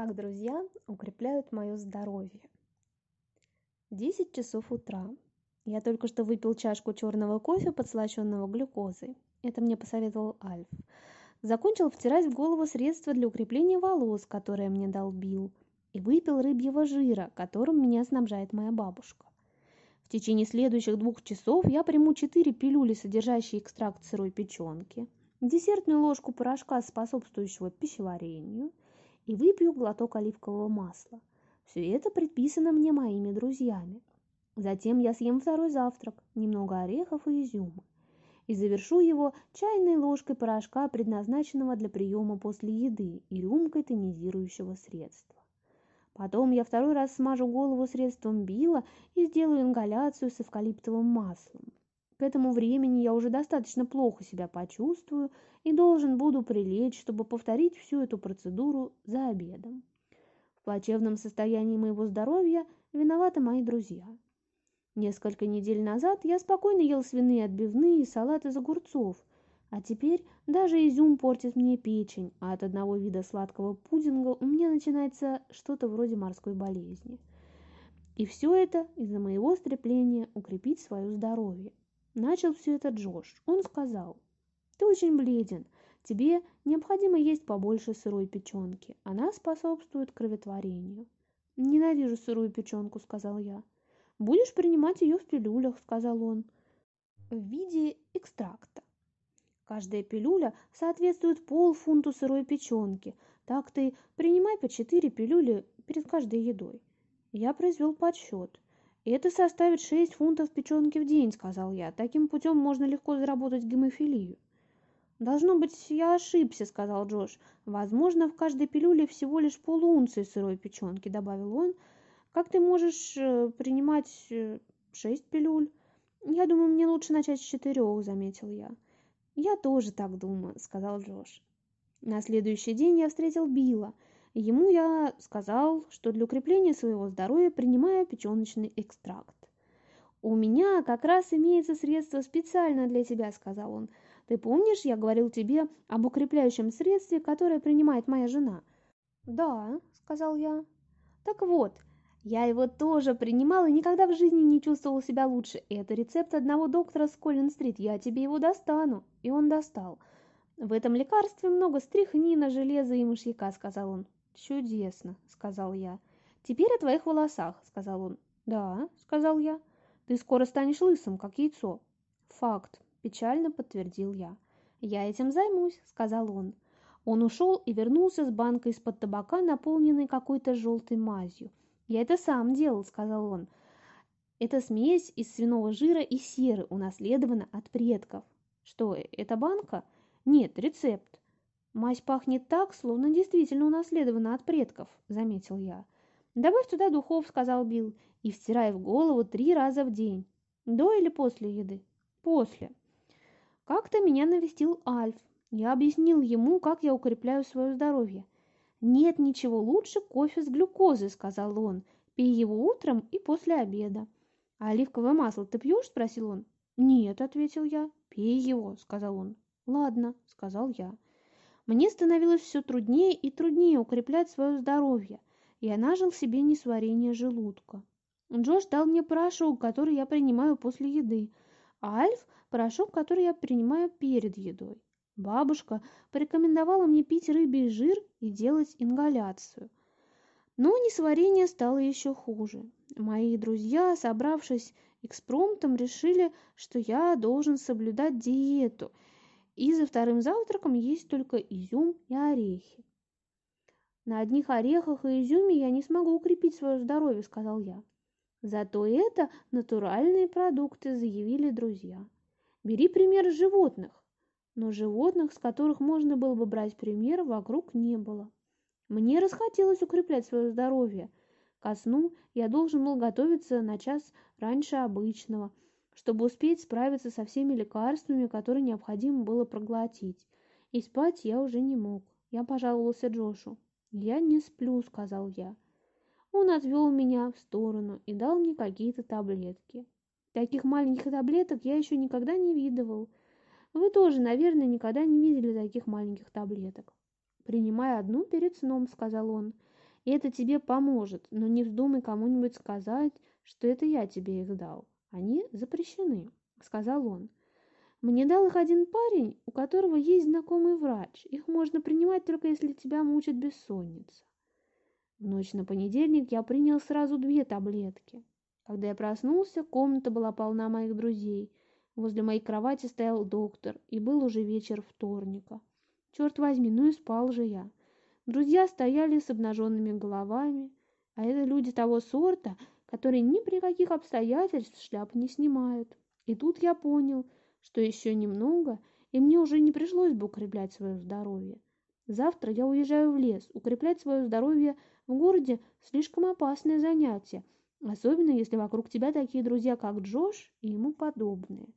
Как друзья укрепляют мое здоровье. 10 часов утра. Я только что выпил чашку черного кофе, подслащенного глюкозой. Это мне посоветовал Альф. Закончил втирать в голову средство для укрепления волос, которое мне дал Билл, и выпил рыбьего жира, которым меня снабжает моя бабушка. В течение следующих двух часов я приму четыре пилюли, содержащие экстракт сырой печенки, десертную ложку порошка, способствующего пищеварению – и выпью глоток оливкового масла. Все это предписано мне моими друзьями. Затем я съем второй завтрак, немного орехов и изюма. И завершу его чайной ложкой порошка, предназначенного для приема после еды, и рюмкой тонизирующего средства. Потом я второй раз смажу голову средством била и сделаю ингаляцию с эвкалиптовым маслом. К этому времени я уже достаточно плохо себя почувствую и должен буду прилечь, чтобы повторить всю эту процедуру за обедом. В плачевном состоянии моего здоровья виноваты мои друзья. Несколько недель назад я спокойно ел свиные отбивные и салат из огурцов, а теперь даже изюм портит мне печень, а от одного вида сладкого пудинга у меня начинается что-то вроде морской болезни. И все это из-за моего стремления укрепить свое здоровье. Начал все это Джош. Он сказал, «Ты очень бледен. Тебе необходимо есть побольше сырой печенки. Она способствует кроветворению». «Ненавижу сырую печенку», — сказал я. «Будешь принимать ее в пилюлях», — сказал он, — «в виде экстракта». Каждая пилюля соответствует полфунту сырой печенки. Так ты принимай по четыре пилюли перед каждой едой. Я произвел подсчет. «Это составит 6 фунтов печенки в день», — сказал я. «Таким путем можно легко заработать гемофилию». «Должно быть, я ошибся», — сказал Джош. «Возможно, в каждой пилюле всего лишь полунции сырой печенки», — добавил он. «Как ты можешь э, принимать э, шесть пилюль?» «Я думаю, мне лучше начать с четырех», — заметил я. «Я тоже так думаю», — сказал Джош. На следующий день я встретил Билла — Ему я сказал, что для укрепления своего здоровья принимаю печёночный экстракт. «У меня как раз имеется средство специально для тебя», — сказал он. «Ты помнишь, я говорил тебе об укрепляющем средстве, которое принимает моя жена?» «Да», — сказал я. «Так вот, я его тоже принимал и никогда в жизни не чувствовал себя лучше. Это рецепт одного доктора с Коллин-стрит. Я тебе его достану». И он достал. «В этом лекарстве много стрихнина, железа и мышьяка», — сказал он. «Чудесно!» — сказал я. «Теперь о твоих волосах», — сказал он. «Да», — сказал я. «Ты скоро станешь лысым, как яйцо». «Факт», — печально подтвердил я. «Я этим займусь», — сказал он. Он ушел и вернулся с банкой из-под табака, наполненной какой-то желтой мазью. «Я это сам делал», — сказал он. «Это смесь из свиного жира и серы, унаследована от предков». «Что, это банка?» «Нет, рецепт». Мазь пахнет так, словно действительно унаследована от предков», — заметил я. «Добавь туда духов», — сказал Билл, — «и втирай в голову три раза в день. До или после еды?» «После». Как-то меня навестил Альф. Я объяснил ему, как я укрепляю свое здоровье. «Нет ничего лучше кофе с глюкозой», — сказал он. «Пей его утром и после обеда». «Оливковое масло ты пьешь?» — спросил он. «Нет», — ответил я. «Пей его», — сказал он. «Ладно», — сказал я. Мне становилось все труднее и труднее укреплять свое здоровье. и Я нажил себе несварение желудка. Джош дал мне порошок, который я принимаю после еды, а Альф – порошок, который я принимаю перед едой. Бабушка порекомендовала мне пить рыбий жир и делать ингаляцию. Но несварение стало еще хуже. Мои друзья, собравшись экспромтом, решили, что я должен соблюдать диету – и за вторым завтраком есть только изюм и орехи. На одних орехах и изюме я не смогу укрепить свое здоровье, сказал я. Зато это натуральные продукты, заявили друзья. Бери пример животных. Но животных, с которых можно было бы брать пример, вокруг не было. Мне расхотелось укреплять свое здоровье. Ко сну я должен был готовиться на час раньше обычного – чтобы успеть справиться со всеми лекарствами, которые необходимо было проглотить. И спать я уже не мог. Я пожаловался Джошу. «Я не сплю», — сказал я. Он отвел меня в сторону и дал мне какие-то таблетки. Таких маленьких таблеток я еще никогда не видывал. Вы тоже, наверное, никогда не видели таких маленьких таблеток. «Принимай одну перед сном», — сказал он. «Это тебе поможет, но не вздумай кому-нибудь сказать, что это я тебе их дал. Они запрещены, сказал он. Мне дал их один парень, у которого есть знакомый врач. Их можно принимать только если тебя мучит бессонница. В ночь на понедельник я принял сразу две таблетки. Когда я проснулся, комната была полна моих друзей. Возле моей кровати стоял доктор, и был уже вечер вторника. Черт возьми, ну и спал же я. Друзья стояли с обнаженными головами, а это люди того сорта, которые ни при каких обстоятельствах шляпы не снимают. И тут я понял, что еще немного, и мне уже не пришлось бы укреплять свое здоровье. Завтра я уезжаю в лес. Укреплять свое здоровье в городе – слишком опасное занятие, особенно если вокруг тебя такие друзья, как Джош и ему подобные.